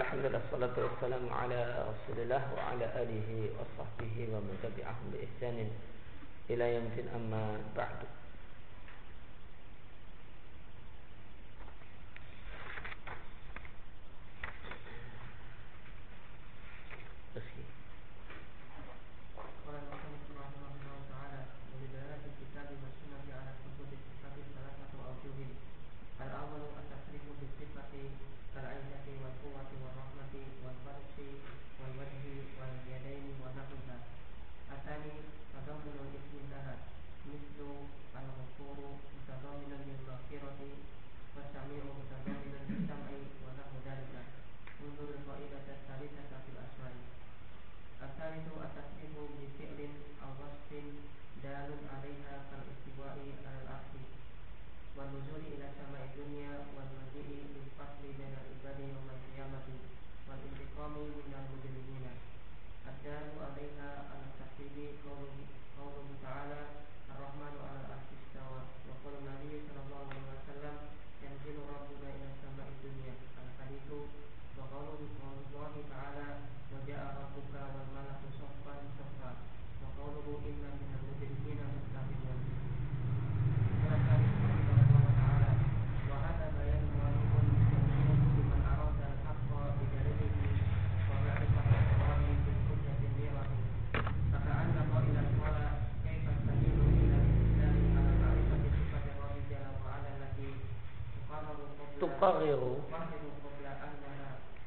الحمد لله والصلاة والسلام على رسول الله وعلى آله وصحبه ومن تبعهم بإحسان إلى يوم الدين. أما بعد.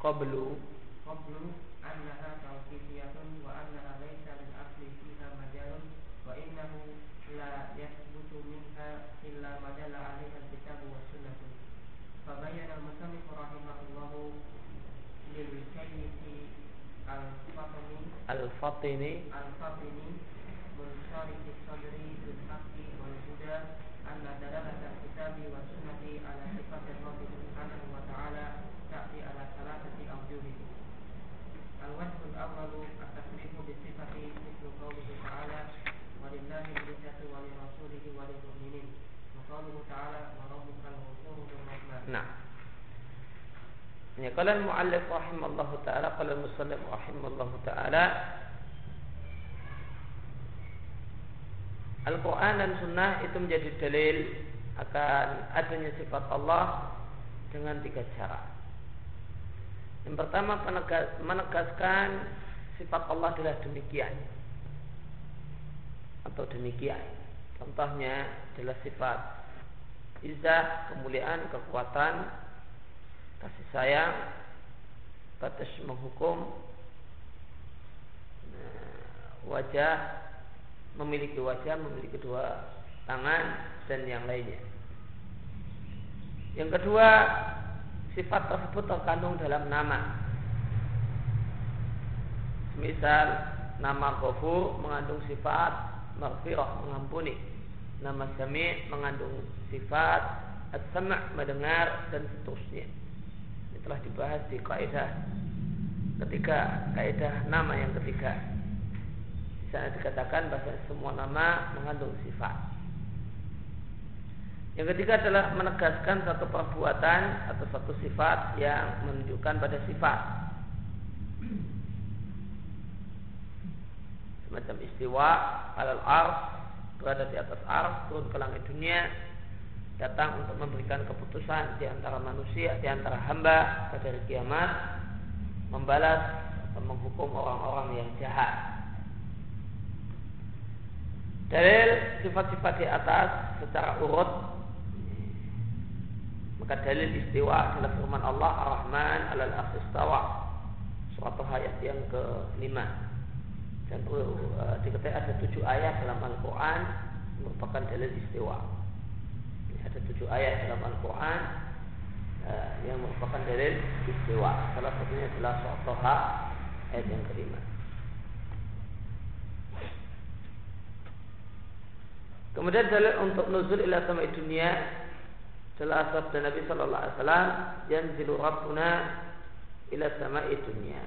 Qablu qablu annaha tawqifiyatun wa annaha laysa lil asli fiha majalun wa innahu la yathbutu minha illa ma dalla alaiha al-kitab wa sunnah fabayyana al-musannif rahimahullahu lil kayyisi al-fatini al-fatini al-fatini munsharih sadri bil haqqi wal huda anna dalalata al-kitab wa sunnati ala sifat rabbi subhanahu wa ta'ala ta'ti ala salatati awjuhi الوجه الأول التصريح بالصفة مثل قوله تعالى ولله العزة ولرسوله وللمؤمنين وقوله تعالى وربك الغفور ذو الرحمن Nah. Ya, kalau muallif rahimallah taala, kalau musannif rahimallah taala Al-Quran dan Sunnah itu menjadi dalil akan adanya sifat Allah dengan tiga cara. Yang pertama menegaskan sifat Allah adalah demikian atau demikian. Contohnya adalah sifat izah, kemuliaan, kekuatan, kasih sayang, batas menghukum, wajah, memiliki wajah, memiliki dua tangan dan yang lainnya. Yang kedua, sifat tersebut terkandung dalam nama. Misal nama Ghafur mengandung sifat maghfirah, mengampuni. Nama Sami mengandung sifat as-sam' mendengar dan seterusnya. Ini telah dibahas di kaidah ketiga, kaidah nama yang ketiga. Di sana dikatakan bahwa semua nama mengandung sifat. Yang ketiga adalah menegaskan satu perbuatan atau satu sifat yang menunjukkan pada sifat. Semacam istiwa alal ars berada di atas ars turun ke langit dunia datang untuk memberikan keputusan di antara manusia di antara hamba pada hari kiamat membalas atau menghukum orang-orang yang jahat. Dalil sifat-sifat di atas secara urut. Maka dalil istiwa adalah firman Allah Ar-Rahman alal istawa. Surat ayat yang kelima. Dan uh, diketahui ada tujuh ayat dalam Al-Quran merupakan dalil istiwa. Ada tujuh ayat dalam Al-Quran uh, yang merupakan dalil istiwa. Salah satunya adalah Toha ayat yang kelima Kemudian dalil untuk nuzul ila sama dunia adalah sabda Nabi Shallallahu Alaihi Wasallam yanzilu Rabbuna ila sama'i dunya.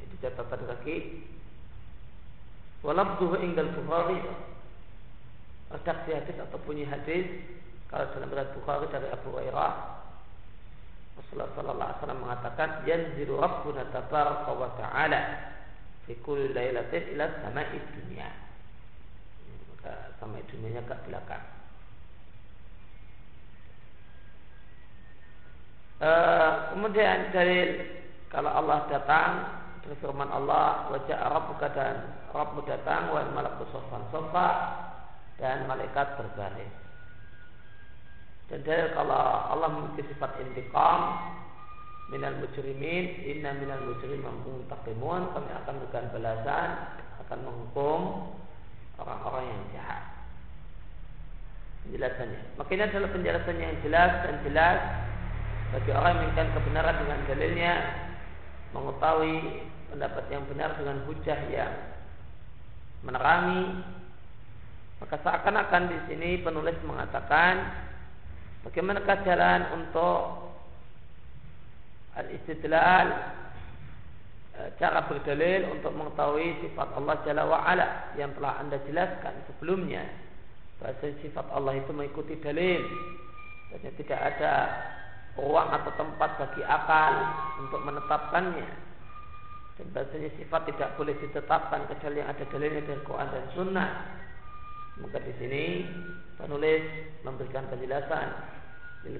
Itu catatan kaki. Walabduhu inggal Bukhari redaksi hadis atau bunyi hadis kalau dalam berat Bukhari dari Abu Hurairah Rasulullah sallallahu alaihi wasallam mengatakan yanzilu rabbuna tabaraka wa ta'ala fi kulli lailatin ila sama'i dunya. Samai dunianya ke belakang. Uh, kemudian dalil kalau Allah datang dari firman Allah wajah Rabbuka dan Rabbu datang wa malaku sofan sofa dan malaikat berbaris. Dan dalil kalau Allah memiliki sifat intikam minal mujrimin inna minal mujrimin muntaqimun kami akan memberikan balasan akan menghukum orang-orang yang jahat. Penjelasannya. Maka adalah penjelasan yang jelas dan jelas bagi orang yang menginginkan kebenaran dengan dalilnya mengetahui pendapat yang benar dengan hujah yang menerangi maka seakan-akan di sini penulis mengatakan bagaimanakah jalan untuk al-istidlal cara berdalil untuk mengetahui sifat Allah Jalla wa ala yang telah Anda jelaskan sebelumnya. Bahwa sifat Allah itu mengikuti dalil. Dan tidak ada ruang atau tempat bagi akal untuk menetapkannya. Dan bahasanya sifat tidak boleh ditetapkan kecuali yang ada dalilnya dari Quran dan Sunnah. Maka di sini penulis memberikan penjelasan. Lil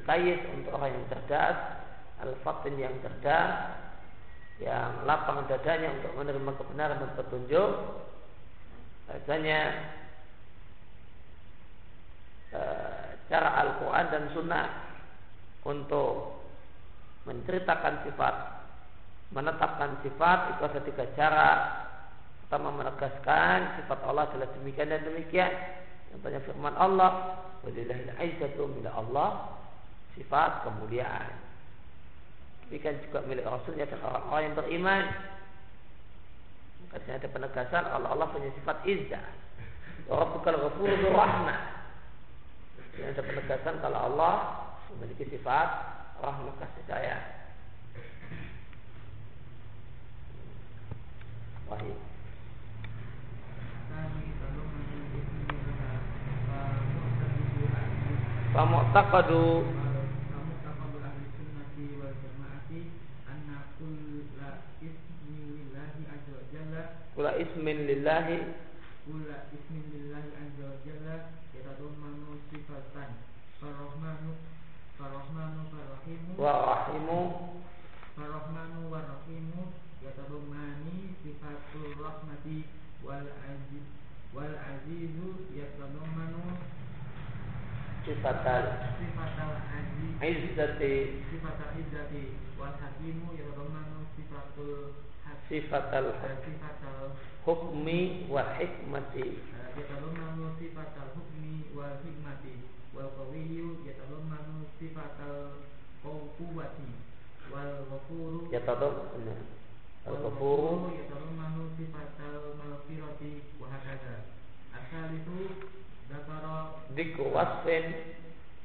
untuk orang yang cerdas al-fatin yang cerdas yang lapang dadanya untuk menerima kebenaran dan petunjuk. Bahasanya e, cara Al-Quran dan Sunnah untuk menceritakan sifat menetapkan sifat itu ada tiga cara. Pertama menegaskan sifat Allah adalah demikian dan demikian. Yang banyak firman Allah Allah sifat kemuliaan demikian juga milik Rasulnya dan orang-orang yang beriman Makanya ada penegasan Allah Allah punya sifat izzah Rabbukal ghafurur rahmah ada penegasan kalau Allah memiliki sifat rahmat kasih sayang. Wahid. Famu'taqadu Kula ismin lillahi. Kula ismin lillahi azza wa jalla Yatadumanu sifatan. Farrahmanu Farrahmanu Farrahimu. Warrahimu Farrahmanu Warrahimu. Yatadumani sifatul rahmati. Wal aziz Wal azizu Yatadumanu Sifatal. Sifatal aziz. Izzati. Sifatal izzati. Wal hakimu Yatadumanu sifatul Sifatal Sifatal Hukmi Wal hikmati. Yatadumanu sifatal hukmi Wal hikmati. Wal qawiyyu yatadammanu sifatal quwwati wal ghafuru yatadammanu al ghafuru yatadammanu sifatal maghfirati. Wa hakadha. Asalitu dzakara dzikru wasfin.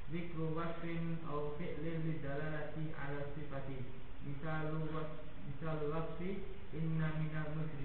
Dzikru wasfin aw fi'lin lidalalati ala sifati. Misalu was misalu wasfi inna minal muntaqimun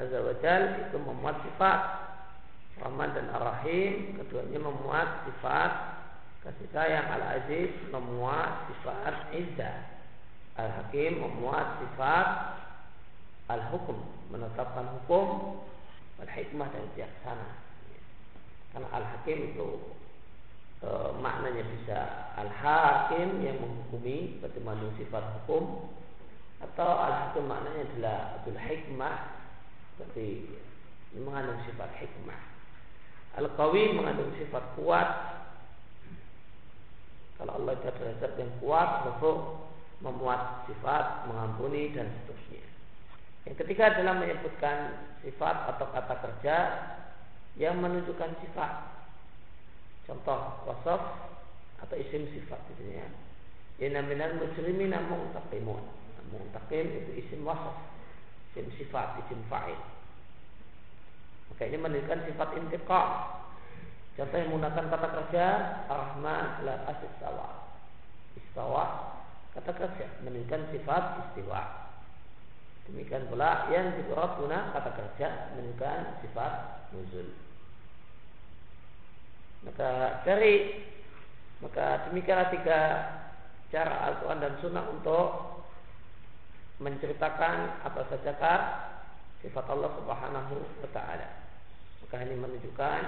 Azza wa Jal itu memuat sifat Rahman dan Ar-Rahim. Keduanya memuat sifat kasih sayang Al-Aziz memuat sifat Izzah Al-Hakim memuat sifat Al-Hukum menetapkan hukum Al-Hikmah dan bijaksana karena Al-Hakim itu e, maknanya bisa Al-Hakim yang menghukumi mengandung sifat hukum atau Al-Hakim maknanya adalah Abdul Hikmah berarti mengandung sifat hikmah Al-Qawi mengandung sifat kuat. Kalau Allah itu adalah zat yang kuat, untuk memuat sifat, mengampuni dan seterusnya. Yang ketiga adalah menyebutkan sifat atau kata kerja yang menunjukkan sifat. Contoh wasof atau isim sifat di sini ya. Inna minal mu'taqimun. Mu'taqim itu isim wasaf. Isim sifat, isim fa'il. Maka ini menunjukkan sifat intiqam. Contoh yang menggunakan kata kerja Rahman la asistawa. Istawa kata kerja menunjukkan sifat istiwa. Demikian pula yang diurut guna kata kerja menunjukkan sifat nuzul. Maka dari maka demikianlah tiga cara Al-Quran dan Sunnah untuk menceritakan apa saja sifat Allah Subhanahu wa taala. Maka ini menunjukkan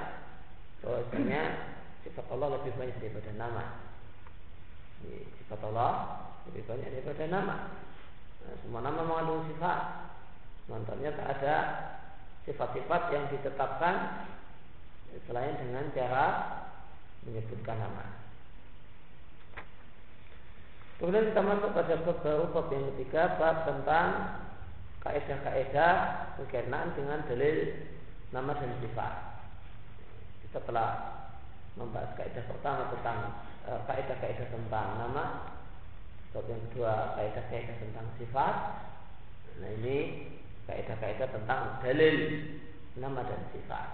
bahwasanya sifat Allah lebih banyak daripada nama. Sifat Allah lebih banyak daripada nama. Nah, semua nama mengandung sifat. Mantannya tak ada sifat-sifat yang ditetapkan selain dengan cara menyebutkan nama. Kemudian kita masuk pada bab baru bab yang ketiga bab tentang kaidah-kaidah berkenaan dengan dalil nama dan sifat. Kita telah membahas kaidah pertama tentang eh, kaidah-kaidah tentang nama. Bab yang kedua kaidah-kaidah tentang sifat. Nah ini kaidah-kaidah tentang dalil nama dan sifat.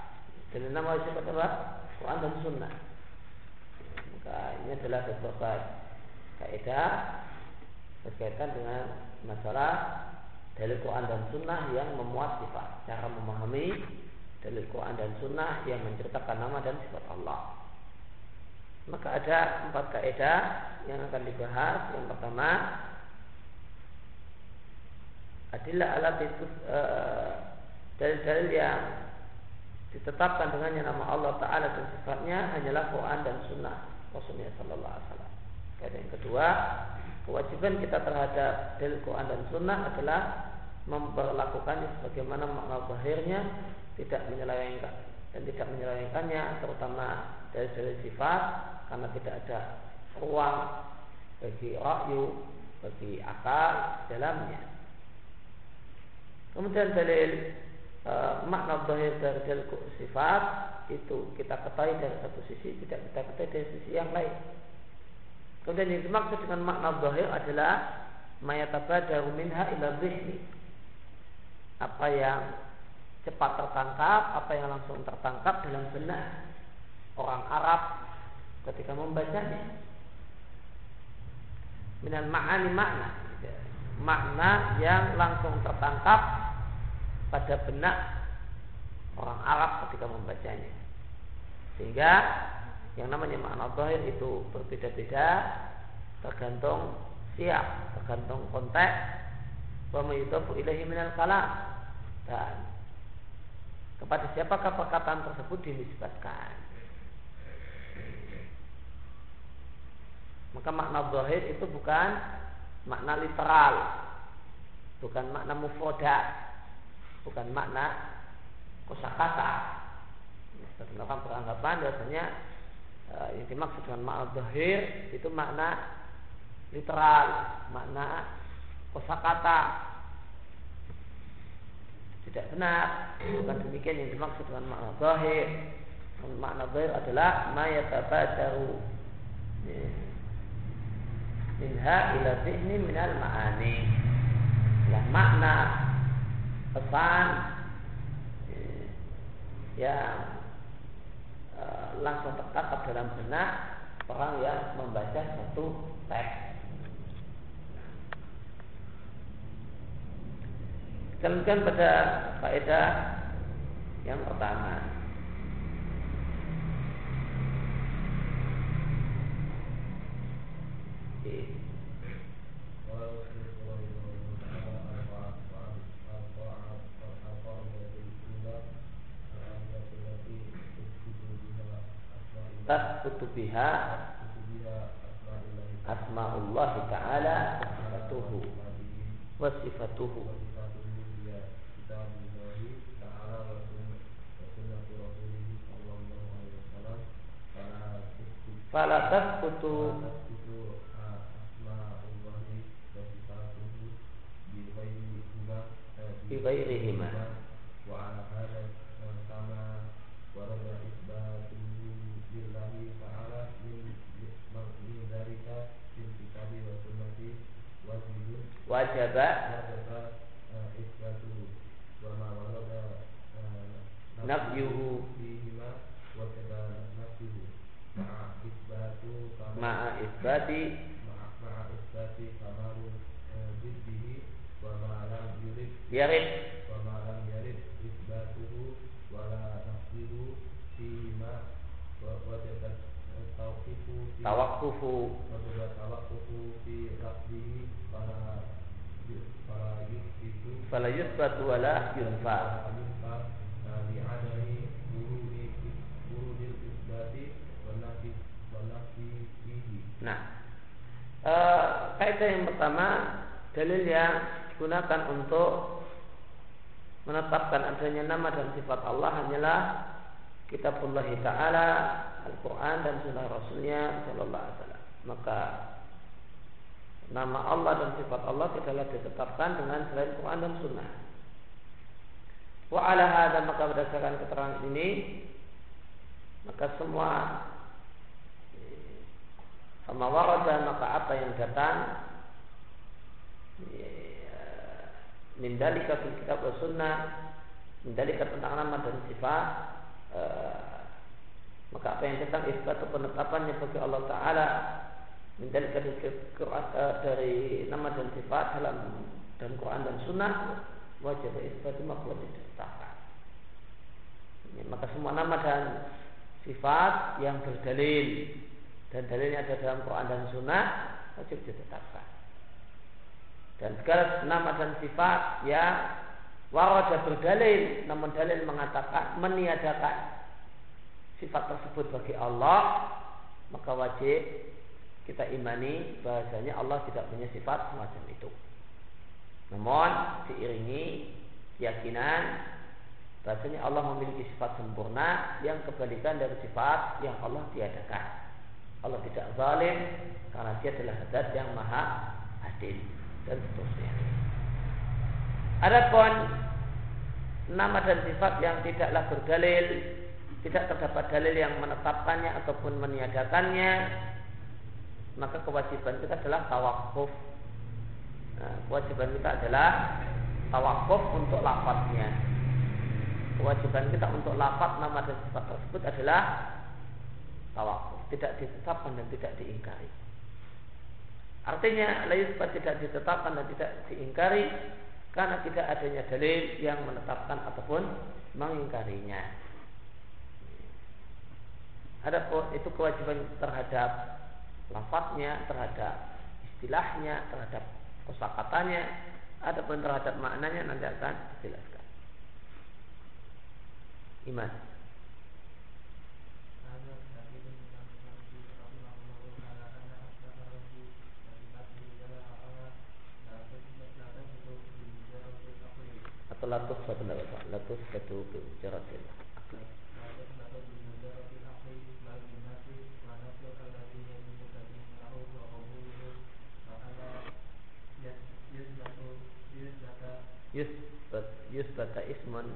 Dalil nama dan sifat apa? Quran dan Sunnah. Maka ini adalah beberapa kaidah berkaitan dengan masalah dalil Quran dan Sunnah yang memuat sifat, cara memahami dalil Quran dan Sunnah yang menceritakan nama dan sifat Allah. Maka ada empat kaidah yang akan dibahas. Yang pertama, adalah alat itu uh, dalil-dalil yang ditetapkan dengannya nama Allah Taala dan sifatnya hanyalah Quran dan Sunnah Rasulullah Sallallahu Alaihi Wasallam. Dan yang kedua, kewajiban kita terhadap dalil Quran dan Sunnah adalah memperlakukannya sebagaimana makna zahirnya, tidak menyelewengkan dan tidak menyelewengkannya, terutama dari dalil sifat, karena tidak ada ruang bagi rakyu, bagi akal dalamnya. Kemudian dalil e, makna zahir dari dalil sifat itu kita ketahui dari satu sisi, tidak kita ketahui dari sisi yang lain. Kemudian yang dimaksud dengan makna zahir adalah mayatabadaru minha ila zihni. Apa yang cepat tertangkap, apa yang langsung tertangkap dalam benak orang Arab ketika membacanya. Minal ma'ani makna. Makna yang langsung tertangkap pada benak orang Arab ketika membacanya. Sehingga yang namanya makna zahir itu berbeda-beda tergantung siap, tergantung konteks wa mayutafu ilaihi minal kalam dan kepada siapakah perkataan tersebut dinisbatkan. Maka makna zahir itu bukan makna literal, bukan makna mufrodat, bukan makna kosakata. Sebagian orang beranggapan biasanya uh, yang dimaksud dengan makna zahir itu makna literal, makna kosakata. Tidak benar, bukan demikian yang dimaksud dengan makna zahir. Makna zahir adalah mayatabadaru minha ila zihni minal ma'ani. Yang makna pesan yang Eh, langsung tertangkap dalam benak orang yang membaca satu teks. Kita pada faedah yang pertama. Tasbutu biha asmaullah taala sifatuhu wa sifatuhu. Fala tasbutu bi ghairihima lillahi ta'ala min, min, min dalika fil kitabi wa wajaba nafyuhu. Ma'a isbati ma'a isbati kamaru jiddihi wa ma yurid yarid wa yarid isbatuhu wa la nafyuhu fihi tawakkufu wajaba tawaqqufu fi lafzihi fala fala yusbitu fala yusbatu wala yunfa Nah, eh, kaidah yang pertama dalil yang digunakan untuk menetapkan adanya nama dan sifat Allah hanyalah kitabullah taala, Al-Qur'an dan sunnah Rasulnya sallallahu alaihi wasallam. Maka nama Allah dan sifat Allah tidaklah ditetapkan dengan selain Quran dan sunnah. Wa ala hadza maka berdasarkan keterangan ini maka semua sama warada maka apa yang datang Mindalika fil kitab wa sunnah Mindalika tentang nama dan sifat eh, Maka apa yang datang isbat penetapannya bagi Allah Ta'ala Mindalika eh, dari nama dan sifat dalam dan Quran dan Sunnah wajib isbat maka wajib ditetapkan. Maka semua nama dan sifat yang berdalil dan dalilnya ada dalam Quran dan Sunnah wajib ditetapkan. Dan segala nama dan sifat yang warada berdalil namun dalil mengatakan meniadakan sifat tersebut bagi Allah maka wajib kita imani bahasanya Allah tidak punya sifat semacam itu. Namun diiringi keyakinan bahasanya Allah memiliki sifat sempurna yang kebalikan dari sifat yang Allah tiadakan. Allah tidak zalim karena dia adalah zat yang maha adil dan seterusnya. Adapun nama dan sifat yang tidaklah berdalil, tidak terdapat dalil yang menetapkannya ataupun meniadakannya, maka kewajiban kita adalah tawakuf Nah, kewajiban kita adalah tawakuf untuk lafadznya. Kewajiban kita untuk lafaz nama dan sifat tersebut adalah tawakuf, tidak ditetapkan dan tidak diingkari. Artinya laisbat tidak ditetapkan dan tidak diingkari karena tidak adanya dalil yang menetapkan ataupun mengingkarinya. Ada itu kewajiban terhadap lafadznya, terhadap istilahnya, terhadap kosakatanya adapun terhadap maknanya nanti akan dijelaskan. Iman. atau latus satu latus satu bicaratil yusbat yusbata ismun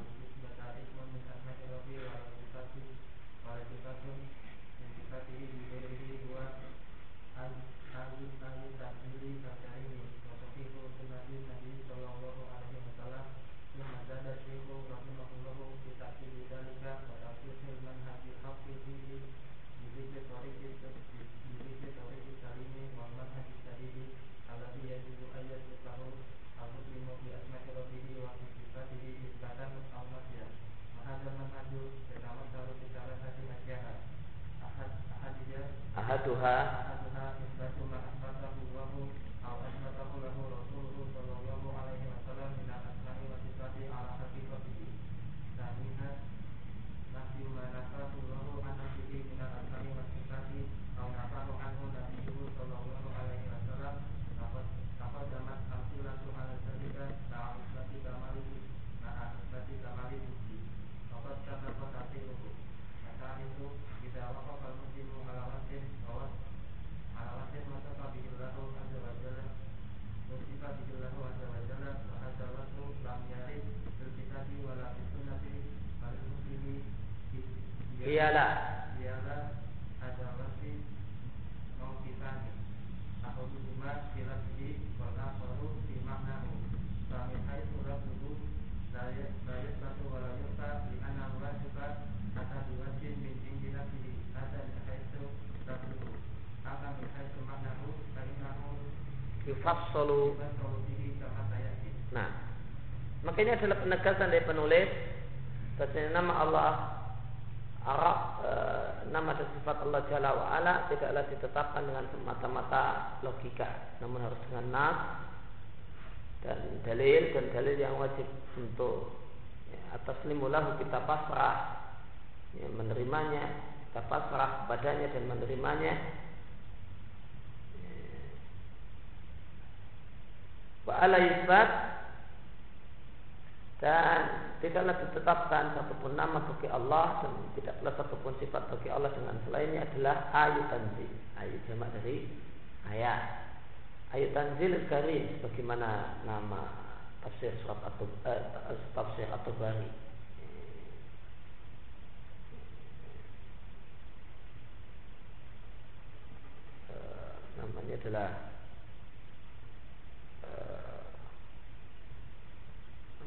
ini adalah penegasan dari penulis. Bahwasanya nama Allah Arab, e, nama dan sifat Allah Jalla wa tidaklah ditetapkan dengan semata-mata logika, namun harus dengan nas dan dalil dan dalil yang wajib untuk ya, atas limulahu kita pasrah ya, menerimanya kita pasrah kepadanya dan menerimanya. Wa ala dan tidaklah ditetapkan satupun nama bagi Allah dan tidaklah satupun sifat bagi Allah dengan selainnya adalah ayat tanzil. Ayat jamak dari ayat. Ayat tanzil karim sebagaimana nama tafsir surat atau eh, tafsir atau bari Eh, namanya adalah eh,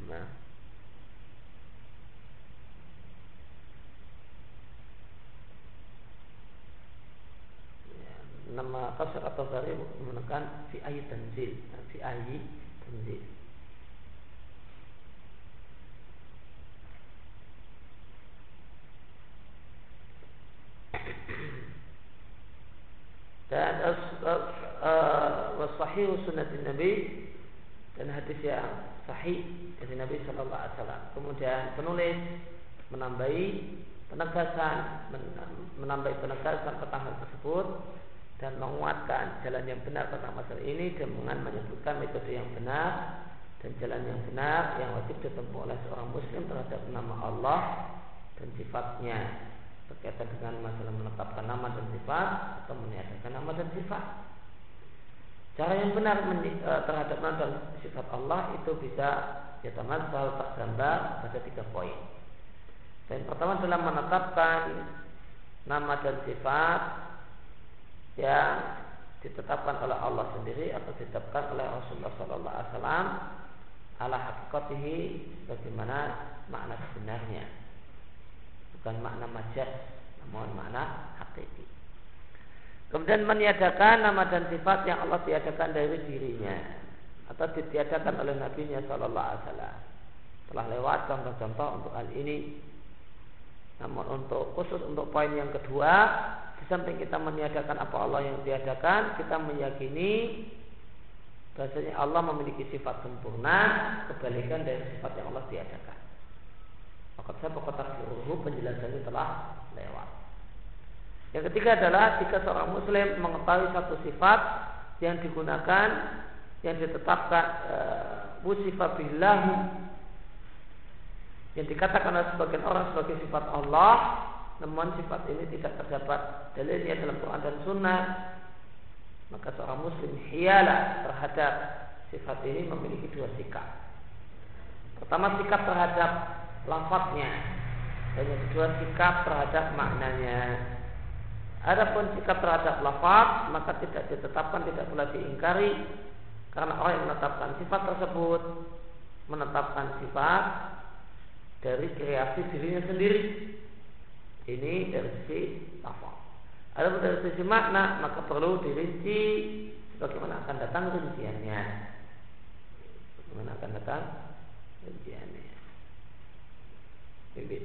nama Ya, nama tafsir atau bari menekan fi ayat tanzil fi ayat tanzil dan wasahih sunnah Nabi dan hadis yang sahih dari Nabi Shallallahu Alaihi Wasallam. Kemudian penulis menambahi penegasan, men- menambahi penegasan hal tersebut dan menguatkan jalan yang benar tentang masalah ini dengan menyebutkan metode yang benar dan jalan yang benar yang wajib ditempuh oleh seorang muslim terhadap nama Allah dan sifatnya berkaitan dengan masalah menetapkan nama dan sifat atau meniadakan nama dan sifat. Cara yang benar eh, terhadap nama dan sifat Allah itu bisa yatamassal tergambar pada tiga poin. Yang pertama adalah menetapkan nama dan sifat yang ditetapkan oleh Allah sendiri atau ditetapkan oleh Rasulullah Sallallahu Alaihi Wasallam ala hakikatihi bagaimana makna sebenarnya. Bukan makna majaz namun makna hakiki. Kemudian meniadakan nama dan sifat yang Allah tiadakan dari dirinya atau ditiadakan oleh Nabi-Nya Sallallahu Alaihi Wasallam. Telah lewat contoh-contoh untuk hal ini. Namun untuk khusus untuk poin yang kedua samping kita meniadakan apa Allah yang tiadakan kita meyakini bahasanya Allah memiliki sifat sempurna kebalikan dari sifat yang Allah tiadakan. Maka saya kota seluruh penjelasannya telah lewat. Yang ketiga adalah jika seorang muslim mengetahui satu sifat yang digunakan yang ditetapkan uh, musifah billahi yang dikatakan oleh sebagian orang sebagai sifat Allah namun sifat ini tidak terdapat dalilnya dalam Quran dan Sunnah. Maka seorang muslim hiala terhadap sifat ini memiliki dua sikap. Pertama sikap terhadap lafadznya dan yang kedua sikap terhadap maknanya. Adapun sikap terhadap lafaz maka tidak ditetapkan tidak pula diingkari karena orang yang menetapkan sifat tersebut menetapkan sifat dari kreasi dirinya sendiri. Ini dari sisi lafaz. Ada dari sisi makna maka perlu dirinci sebagaimana akan datang rinciannya. Bagaimana akan datang rinciannya. Bibit.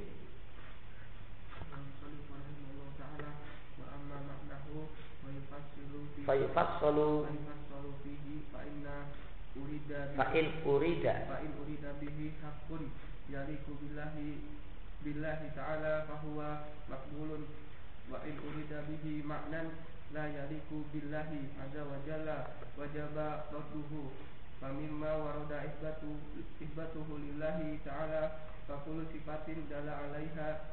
Fayufassalu Fa'in urida Fa'in urida bihi hakun Yaliku billahi Billahi ta'ala Fahuwa makbulun Wa in bihi maknan La yaliku billahi Azza wa jalla Wajaba radduhu Famimma warada isbatu Isbatuhu lillahi ta'ala Fakulu sifatin dala alaiha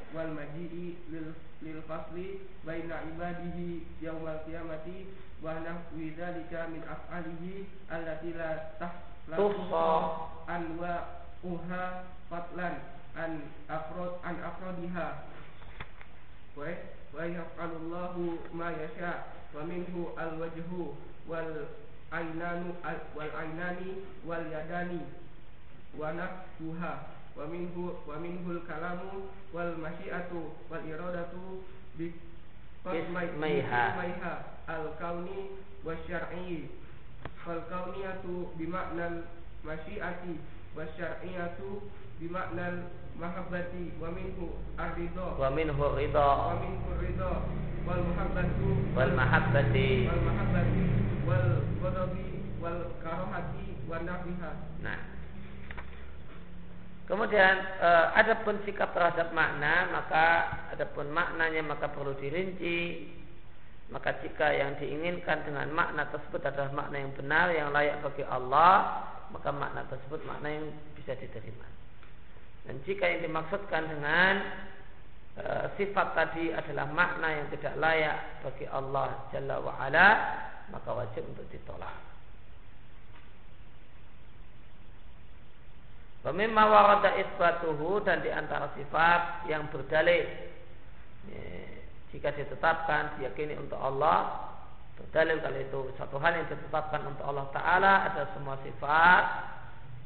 wal maji'i lil, lil fasli baina ibadihi yaumal qiyamati wa nahwi dzalika min af'alihi allati la tahsa anwa uha fatlan an afrod an afrodiha wa wa yaf'alullahu ma yasha wa minhu al wajhu wal ainanu wal ainani wal yadani wa nafsuha wa minhu wa minhul kalamu wal masyiatu wal iradatu bi maiha al kauni wa syar'i. Wal kauniyatu bi ma'nal masyiati wa syar'iyatu bi ma'nal mahabbati wa minhu ar-ridha. Wa minhu ridha wa minhu ridha wal mahabbatu. Wal mahabbati. Wal mahabbati. Wal ghadabi. Wal karahati wa nah. Kemudian eh, adapun sikap terhadap makna, maka adapun maknanya maka perlu dirinci. Maka jika yang diinginkan dengan makna tersebut adalah makna yang benar, yang layak bagi Allah, maka makna tersebut makna yang bisa diterima. Dan jika yang dimaksudkan dengan eh, sifat tadi adalah makna yang tidak layak bagi Allah Jalla wa'ala, maka wajib untuk ditolak. Pemimma warada isbatuhu dan di antara sifat yang berdalil ya, jika ditetapkan diyakini untuk Allah berdalil kalau itu. Satu hal yang ditetapkan untuk Allah Taala ada semua sifat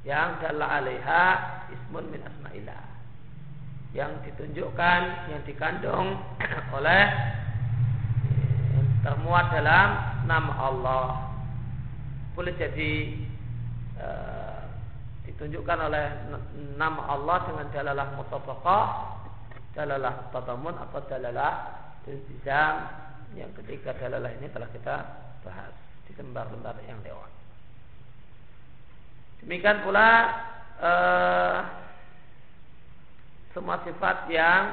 yang dalla alaiha ismun min asma'illah. Yang ditunjukkan yang dikandung oleh yang termuat dalam nama Allah. Boleh jadi eh, ditunjukkan oleh nama Allah dengan dalalah mutabaqah, dalalah tadamun atau dalalah iltizam yang ketiga dalalah ini telah kita bahas di lembar-lembar yang lewat. Demikian pula eh, semua sifat yang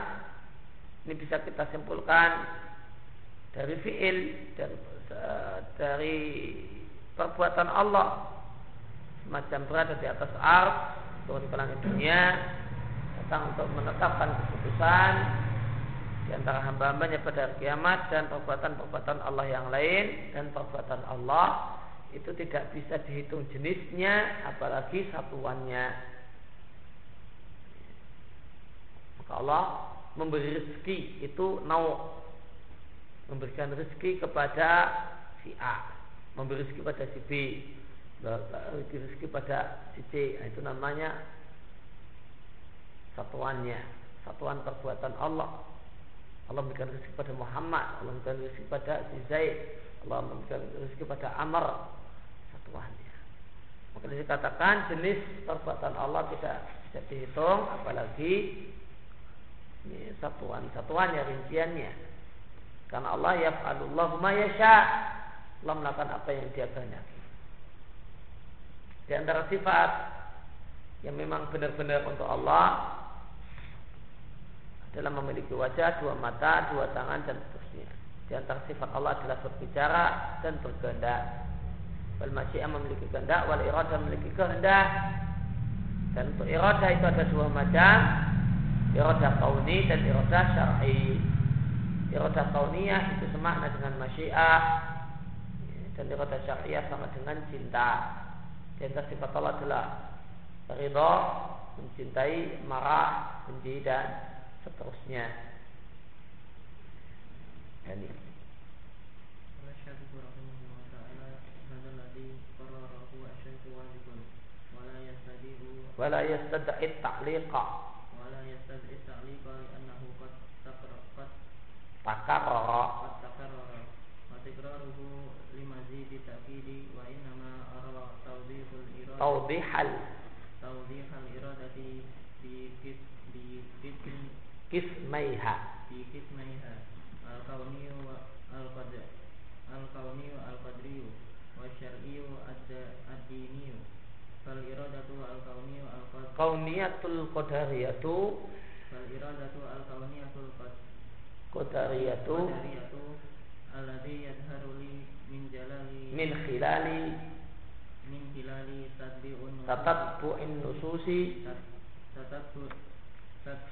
ini bisa kita simpulkan dari fiil dan eh, dari perbuatan Allah semacam berada di atas ars turun ke langit dunia datang untuk menetapkan keputusan di antara hamba-hambanya pada hari kiamat dan perbuatan-perbuatan Allah yang lain dan perbuatan Allah itu tidak bisa dihitung jenisnya apalagi satuannya. Maka Allah memberi rezeki itu nau memberikan rezeki kepada si A memberi rezeki pada si B rezeki pada si C nah, itu namanya satuannya satuan perbuatan Allah. Allah memberikan rezeki pada Muhammad Allah memberikan rezeki pada si Zaid Allah memberikan rezeki pada Amr satuannya. Maka dikatakan jenis perbuatan Allah tidak bisa dihitung apalagi ini satuan satuannya rinciannya. Karena Allah yaf'alullahu ma yasha. Allah melakukan apa yang dia kehendaki di antara sifat yang memang benar-benar untuk Allah adalah memiliki wajah, dua mata, dua tangan dan seterusnya. Di antara sifat Allah adalah berbicara dan berkehendak. Wal memiliki kehendak, wal iradah memiliki kehendak. Dan untuk iradah itu ada dua macam, iradah kauni dan iradah syar'i. Iradah kauniyah itu semakna dengan masyiah dan iradah syar'iyah sama dengan cinta. Di antara sifat Allah adalah ridho, mencintai, marah, benci dan seterusnya. Dan ini. قال الشافعي رحمه الله تعالى هذا الذي قرره الشيخ واجب ولا يستدعي ولا يستدعي التعليق ولا يستدعي التعليق لأنه قد تقر قد تكرر قد تكرر الإرادة توضيح توضيح الإرادة بقسم بقسم القسميها في قسميها الكوني والقدر الكوني القدري والشرعي الد- الديني فالإرادة الكوني القد- كونية القدرية فالإرادة الكونية القد- Qadariyatu qadariyatu alladhi yadharu li min jalali min khilali min hilali tadbi'un tatabbu'in nususi. Tatabbu tat-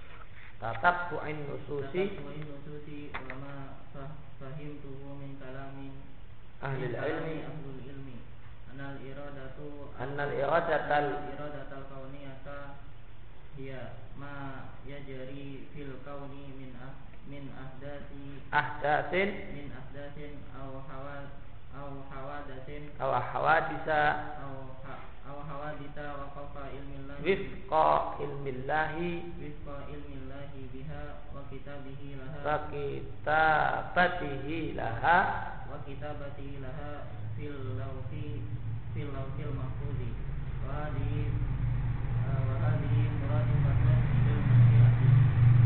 tatabbu'in nususi. Tatabbu'in nususi wa ma fah- fahimtuhu min kalamin ahli kalami ilmi. ahlul ilmi. Anal iradatu annal iradatal iradatal kauniyata hiya ma yajri fil kauni min ah, min ahdati. Ahdatsin min ahdatin aw hawa aw hawadatin. Aw hawadisa aw ha- aw hawadita wa ilmillahi wifqa ilmillahi wifqa ilmillahi biha wa kitabihi laha wa kitabatihi laha wa kitabati laha fil lawfi fil lawfil mahfudi wa hadhihi wa hadhihi muradifatun lil masyiati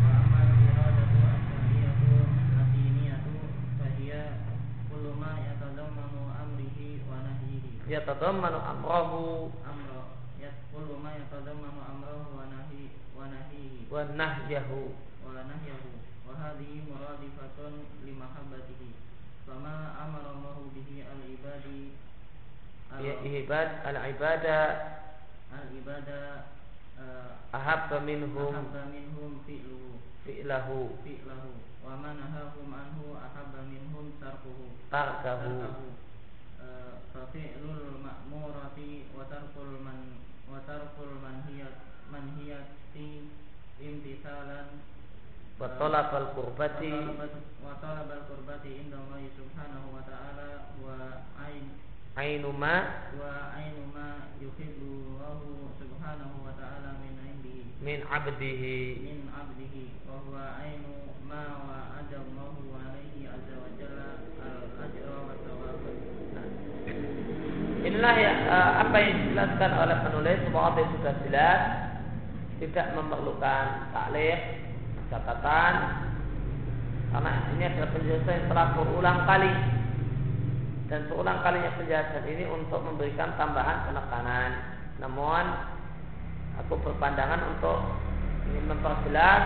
wa amma al iradatu ashariyatu adiniyatu fa hiya kullu ma yatadammanu amrihi wa nahyihi yatadammanu amrahu. Amra yat kullu ma yatadammanu amrahu wa nahyi wa nahyihi wa nahyahu. Wa nahyahu. Wa hadhihi muradifatun li mahabbatihi. Fama amara Allah bihi al ibadi al ya ibad al ibada al ibada uh, ahabba minhum. ahabba minhum fi'luhu. Fi'lahu. Fi'lahu. Wa ma nahahum anhu ahabba minhum tarkuhu. Tarkahu tarkahu Uh, fa fi'lul ma'murati wa tarkul man wa tarkul manhiyat manhiyati imtithalan. Wa talabal qurbati. Wa talabal qurbati inda Allah subhanahu wa ta'ala wa ain ainu ma. wa ainu ma yuhibbu Allah subhanahu wa ta'ala min indihi min abdihi. Min abdihi. Wa huwa ainu ma wa adallahu alaihi azza wa jalla al ajra wa thawab Inilah ya, apa yang dijelaskan oleh penulis Semoga sudah jelas Tidak memerlukan taklif Catatan Karena ini adalah penjelasan yang telah berulang kali. Dan berulang kalinya penjelasan ini Untuk memberikan tambahan penekanan. Namun Aku berpandangan untuk Ingin memperjelas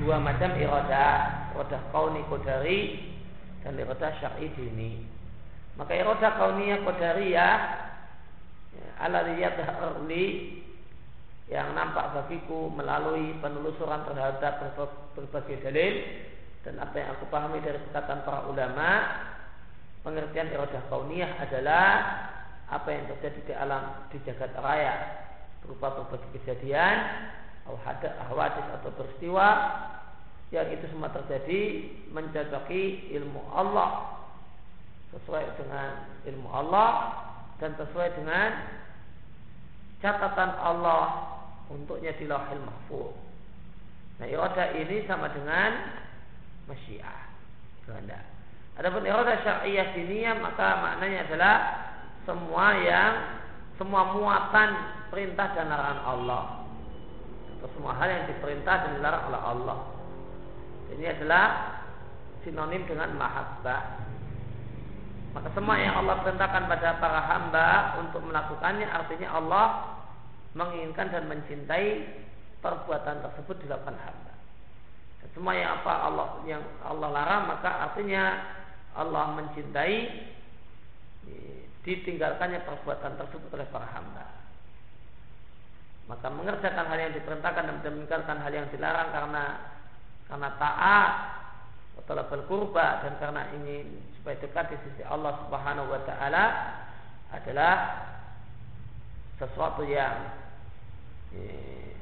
Dua macam irodah Irodah kauni kodari Dan irodah syar'i dini maka iroda kauniyah qadariyah ya, ala li yang nampak bagiku melalui penelusuran terhadap berbagai dalil dan apa yang aku pahami dari perkataan para ulama pengertian irodah kauniyah adalah apa yang terjadi di alam di jagat raya berupa berbagai kejadian hawadis atau peristiwa yang itu semua terjadi mencocoki ilmu Allah sesuai dengan ilmu Allah dan sesuai dengan catatan Allah untuknya di lauhil mahfuz. Nah, irada ini sama dengan masyiah, kehendak. Adapun irada syariah diniyah maka maknanya adalah semua yang semua muatan perintah dan larangan Allah atau semua hal yang diperintah dan dilarang oleh Allah. Ini adalah sinonim dengan mahabbah maka semua yang Allah perintahkan pada para hamba untuk melakukannya artinya Allah menginginkan dan mencintai perbuatan tersebut dilakukan hamba. Dan semua yang apa Allah yang Allah larang maka artinya Allah mencintai ditinggalkannya perbuatan tersebut oleh para hamba. Maka mengerjakan hal yang diperintahkan dan meninggalkan hal yang dilarang karena karena taat atau kurba dan karena ingin dekat di sisi Allah Subhanahu wa taala adalah sesuatu yang eh,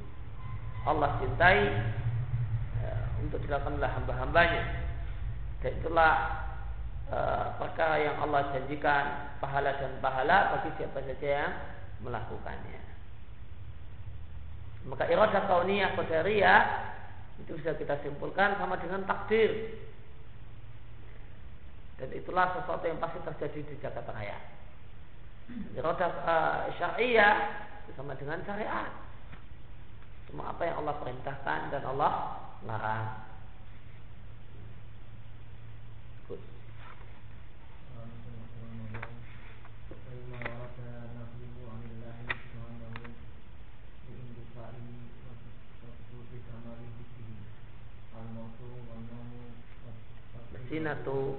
Allah cintai eh, untuk dilakukan oleh hamba-hambanya. Dan itulah eh, perkara yang Allah janjikan pahala dan pahala bagi siapa saja yang melakukannya. Maka iradah kauniyah qadariyah itu bisa kita simpulkan sama dengan takdir dan itulah sesuatu yang pasti terjadi di Jakarta Raya. Roda uh, syariah sama dengan syariat. Semua apa yang Allah perintahkan dan Allah larang. Good. Sinatu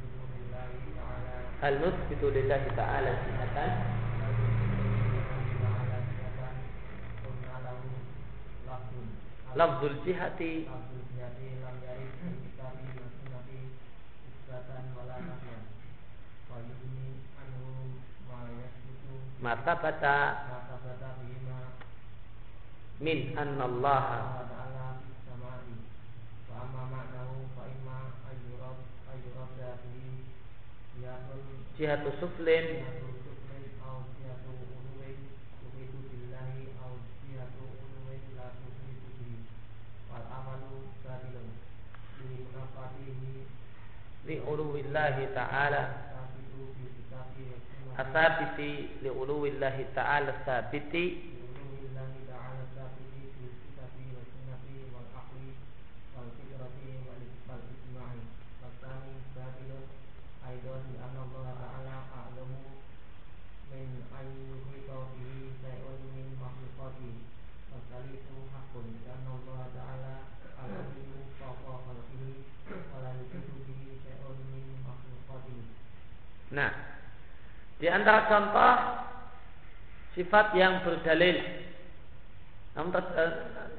hal nusbitu lillahi ta'ala jihatan lafzul jihati. Mata bata min annallaha. Ta'ala wa amma ma'nahu fa imma ayyurab ayyurab jihatu suflin. Li'uluwillahi ta'ala. Asabiti li'uluwillahi ta'ala sabiti. Antara contoh sifat yang berdalil, namun eh,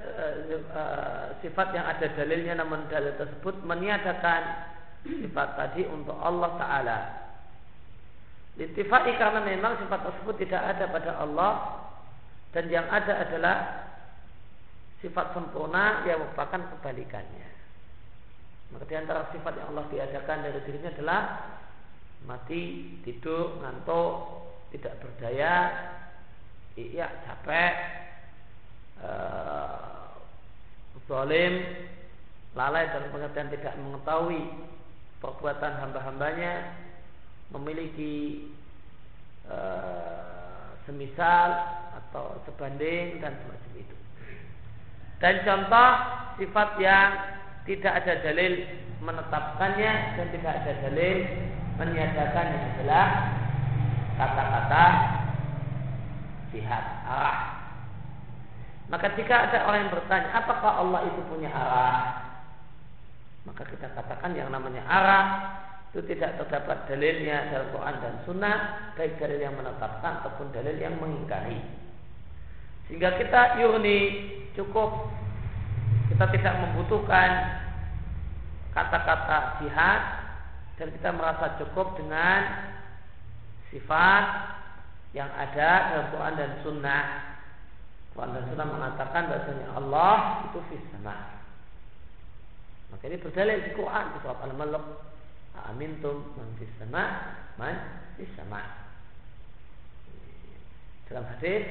eh, eh, sifat yang ada dalilnya namun dalil tersebut meniadakan sifat tadi untuk Allah Taala. Litifai karena memang sifat tersebut tidak ada pada Allah dan yang ada adalah sifat sempurna yang merupakan kebalikannya. Maka di antara sifat yang Allah tiadakan dari dirinya adalah mati, tidur, ngantuk, tidak berdaya, iya capek, eh, zalim, lalai dan pengertian tidak mengetahui perbuatan hamba-hambanya, memiliki eh, semisal atau sebanding dan semacam itu. Dan contoh sifat yang tidak ada dalil menetapkannya dan tidak ada dalil meniadakannya adalah kata-kata jihad arah. Maka jika ada orang yang bertanya, apakah Allah itu punya arah? Maka kita katakan yang namanya arah itu tidak terdapat dalilnya dalam Quran dan Sunnah, baik dalil yang menetapkan ataupun dalil yang mengingkari. Sehingga kita yurni cukup kita tidak membutuhkan kata-kata jihad dan kita merasa cukup dengan sifat yang ada dalam Quran dan Sunnah. Quran dan Sunnah mengatakan bahasanya Allah itu fis sama. Maka ini berdalil di Quran di surat Al-Mulk. Amintum man fis sama, man fis sama. Dalam hadis,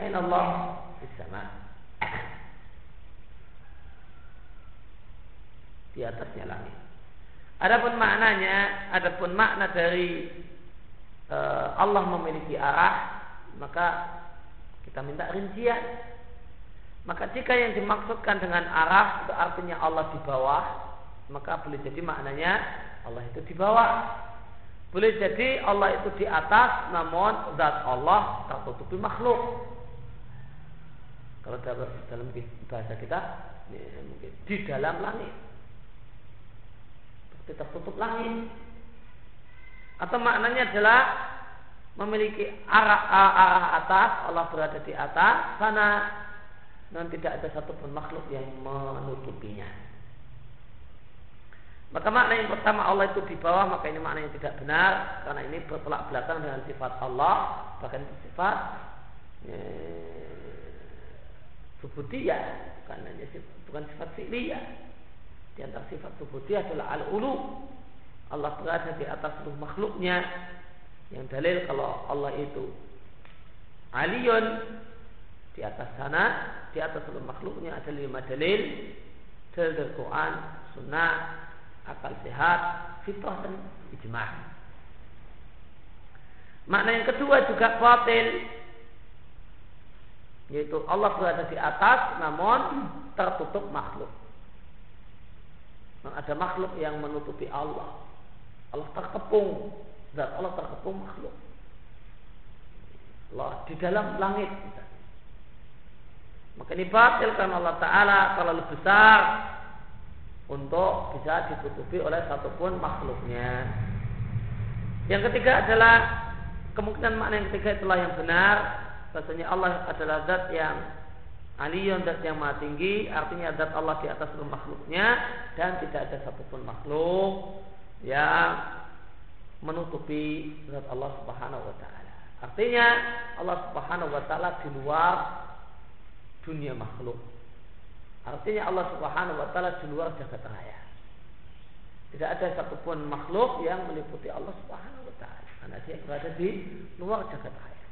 Ain Allah fis sama. Di atasnya langit. Adapun maknanya, adapun makna dari e, Allah memiliki arah, maka kita minta rincian. Maka jika yang dimaksudkan dengan arah itu artinya Allah di bawah, maka boleh jadi maknanya Allah itu di bawah. Boleh jadi Allah itu di atas, namun zat Allah tertutupi makhluk. Kalau dalam bahasa kita, ya, di dalam langit kita tutup langit. Atau maknanya adalah memiliki arah, arah atas, Allah berada di atas sana dan tidak ada satupun makhluk yang menutupinya. Maka makna yang pertama Allah itu di bawah maka ini makna yang tidak benar karena ini bertolak belakang dengan sifat Allah bahkan sifat subutiyah bukan hanya sifat, bukan sifat fi'liyah di antara sifat subutiyah adalah al-ulu Allah berada di atas seluruh makhluknya yang dalil kalau Allah itu aliyun di atas sana di atas seluruh makhluknya ada lima dalil dalil dari Quran sunnah akal sehat, fitrah dan ijma'. Makna yang kedua juga batil yaitu Allah berada di atas namun tertutup makhluk. Ada makhluk yang menutupi Allah. Allah terkepung dan Allah terkepung makhluk. Allah di dalam langit. Maka ini batil karena Allah Ta'ala terlalu besar untuk bisa ditutupi oleh satupun makhluknya. Yang ketiga adalah kemungkinan makna yang ketiga itulah yang benar. Bahasanya Allah adalah zat yang aliyun, zat yang maha tinggi. Artinya zat Allah di atas seluruh makhluknya dan tidak ada satupun makhluk yang menutupi zat Allah Subhanahu wa taala. Artinya Allah Subhanahu wa taala di luar dunia makhluk. Artinya Allah Subhanahu wa taala di luar jagat raya. Tidak ada satupun makhluk yang meliputi Allah Subhanahu wa taala. Karena dia berada di luar jagat raya.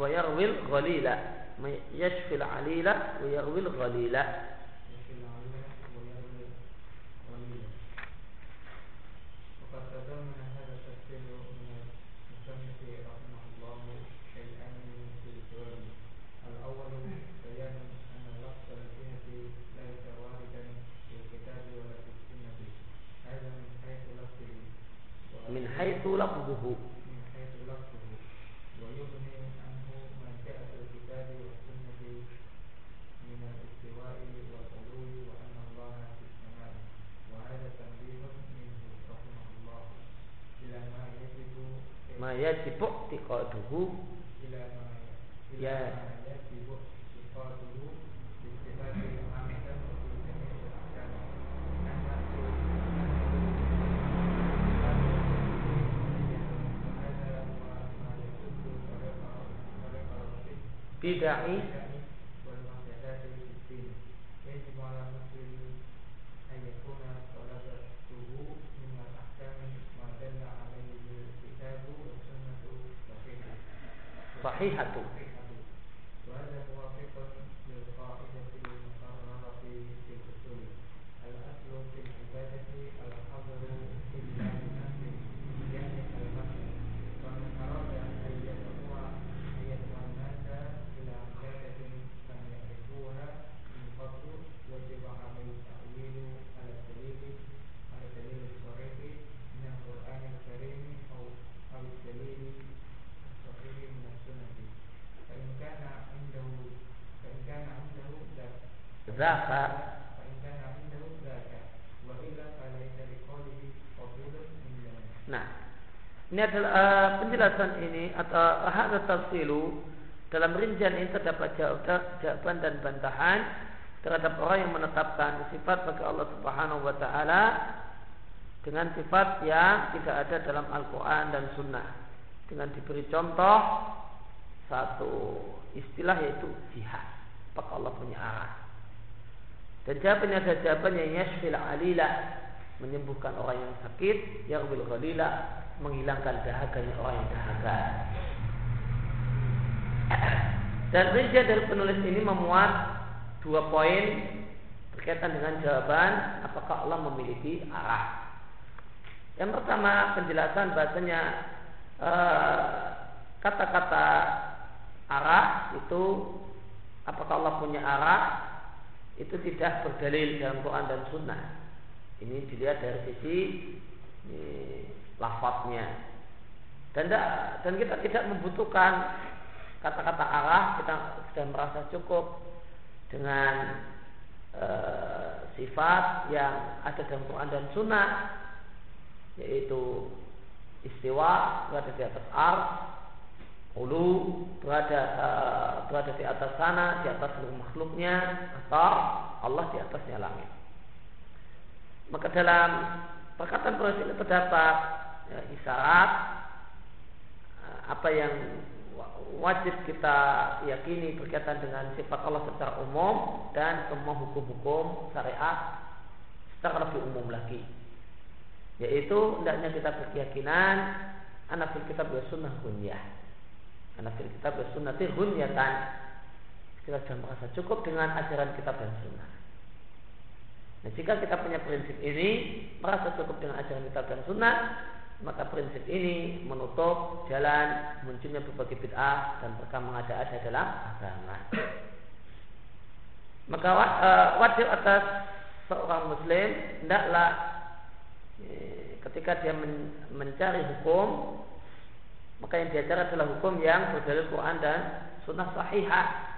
ويروي الغليل يشفي العليل ويروي الغليل. Nah, ini adalah uh, penjelasan ini atau hadza tafsilu dalam rincian ini terdapat jawaban dan bantahan terhadap orang yang menetapkan sifat bagi Allah Subhanahu wa taala dengan sifat yang tidak ada dalam Al-Qur'an dan Sunnah. Dengan diberi contoh satu istilah yaitu jihad. Apakah Allah punya arah dan jawabannya ada jawaban yang yashfil alila menyembuhkan orang yang sakit, yang bil ghalila menghilangkan dahaganya orang yang dahaga. Dan rincian dari penulis ini memuat dua poin berkaitan dengan jawaban apakah Allah memiliki arah. Yang pertama penjelasan bahasanya eh, kata-kata arah itu apakah Allah punya arah itu tidak berdalil dalam Quran dan Sunnah. Ini dilihat dari sisi ini, lafadznya. Dan, dan kita tidak membutuhkan kata-kata arah, kita sudah merasa cukup dengan e, sifat yang ada dalam Quran dan Sunnah, yaitu istiwa berada di atas ars, Ulu berada uh, berada di atas sana, di atas seluruh makhluknya, atau Allah di atasnya langit. Maka dalam perkataan penulis ini terdapat ya, isyarat uh, apa yang wajib kita yakini berkaitan dengan sifat Allah secara umum dan semua hukum-hukum syariat secara lebih umum lagi. Yaitu hendaknya kita berkeyakinan anak wa sunnah hunyah. Anak fil kitab wa sunnah hunyatan. Kita sudah merasa cukup dengan ajaran kitab dan sunnah. Nah, jika kita punya prinsip ini, merasa cukup dengan ajaran kitab dan sunnah, maka prinsip ini menutup jalan munculnya berbagai bid'ah dan mereka mengada-ada dalam agama. Maka eh, wajib atas seorang muslim hendaklah eh, ketika dia mencari hukum maka yang dia cari adalah hukum yang berdalil Quran dan sunnah sahihah.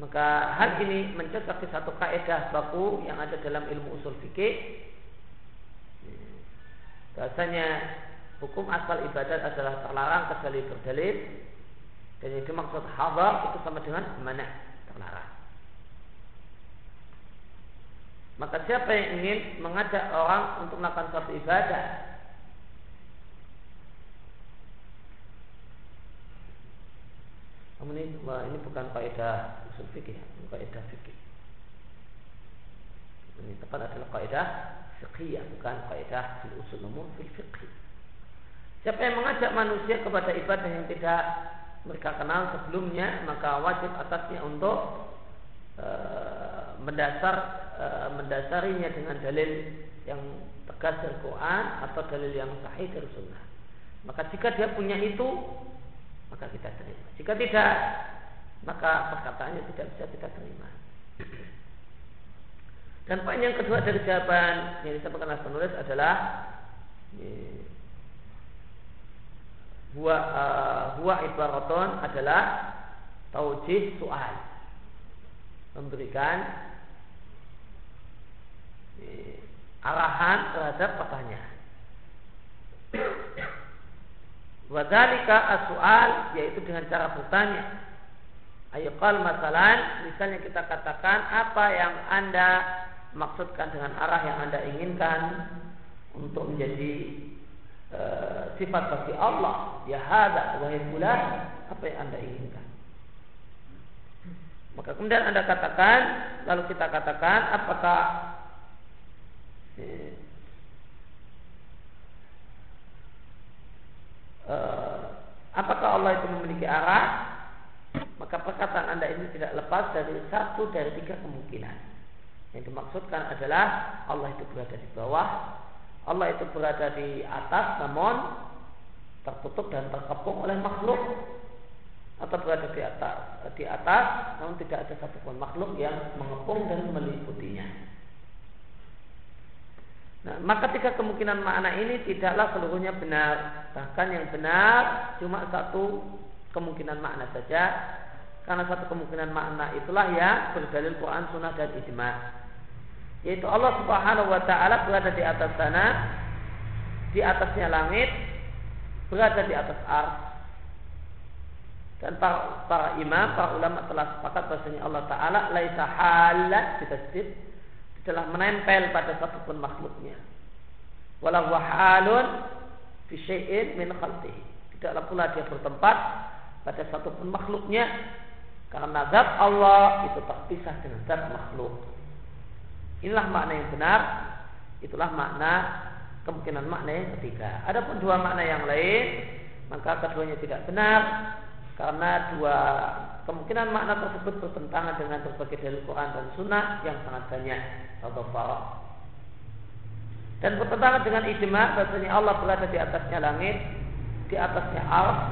Maka hal ini mencocoki satu kaidah baku yang ada dalam ilmu usul fikih bahasanya hukum asal ibadat adalah terlarang kecuali berdalil dan yang dimaksud hadar itu sama dengan mana terlarang. Maka siapa yang ingin mengajak orang untuk melakukan suatu ibadah Namun ini, ini bukan kaidah usul fikih, kaidah fikih. Ini tepat adalah kaidah fiqhiyah bukan kaidah usul fil fiqh. Siapa yang mengajak manusia kepada ibadah yang tidak mereka kenal sebelumnya maka wajib atasnya untuk e, mendasar e, mendasarinya dengan dalil yang tegas dari Quran atau dalil yang sahih dari Sunnah. Maka jika dia punya itu maka kita terima. Jika tidak maka perkataannya tidak bisa kita terima. Dan poin yang kedua dari jawaban yang disampaikan oleh penulis adalah buah uh, buah ibaraton adalah taujih soal memberikan arahan terhadap pertanyaan. Wadalika as-soal yaitu dengan cara bertanya. Ayuqal masalan, misalnya kita katakan apa yang Anda maksudkan dengan arah yang anda inginkan untuk menjadi e, sifat bagi Allah ya hada wahai fulan apa yang anda inginkan maka kemudian anda katakan lalu kita katakan apakah e, e, apakah Allah itu memiliki arah maka perkataan anda ini tidak lepas dari satu dari tiga kemungkinan yang dimaksudkan adalah Allah itu berada di bawah, Allah itu berada di atas namun tertutup dan terkepung oleh makhluk atau berada di atas di atas namun tidak ada satupun makhluk yang mengepung dan meliputinya. Nah, maka tiga kemungkinan makna ini tidaklah seluruhnya benar. Bahkan yang benar cuma satu kemungkinan makna saja. Karena satu kemungkinan makna itulah yang berdalil Quran, Sunnah dan Ijma yaitu Allah Subhanahu wa taala berada di atas sana di atasnya langit berada di atas ars dan para, para imam, para ulama telah sepakat bahasanya Allah Taala laisa halat bitasdid telah menempel pada satupun makhluknya. Walau wahalun fi min khalqihi. Tidaklah pula dia bertempat pada satupun makhluknya karena zat Allah itu terpisah dengan zat makhluk. Inilah makna yang benar. Itulah makna kemungkinan makna yang ketiga. Adapun dua makna yang lain, maka keduanya tidak benar karena dua kemungkinan makna tersebut bertentangan dengan berbagai dalil Quran dan Sunnah yang sangat banyak. Atau farah. Dan bertentangan dengan ijma bahasanya Allah berada di atasnya langit, di atasnya arsh,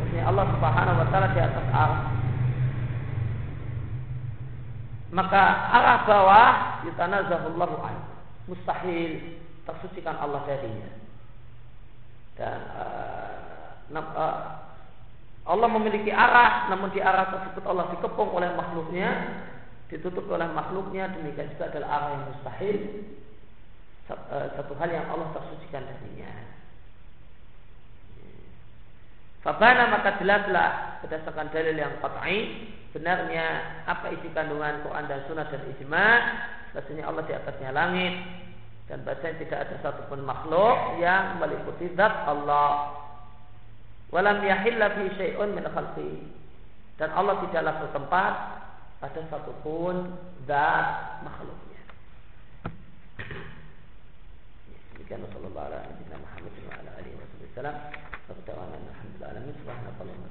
bahasanya Allah Subhanahu wa taala di atas arsh. Maka arah bawah yutanazahullahu an mustahil tersucikan Allah darinya. Dan uh, Allah memiliki arah namun di arah tersebut Allah dikepung oleh makhluknya ditutup oleh makhluknya demikian juga adalah arah yang mustahil uh, satu hal yang Allah tersucikan darinya Fabana maka jelaslah berdasarkan dalil yang qat'i benarnya apa isi kandungan Quran dan Sunnah dan ijma bahasanya Allah di atasnya langit dan bahasanya tidak ada satupun makhluk yang meliputi zat Allah. Walam yahilla fi syai'un min khalqi. Dan Allah tidaklah bertempat pada satupun zat makhluknya. Demikian Rasulullah Muhammad wa ala alihi wa sallam. Wa alhamdulillah alamin. Subhanallah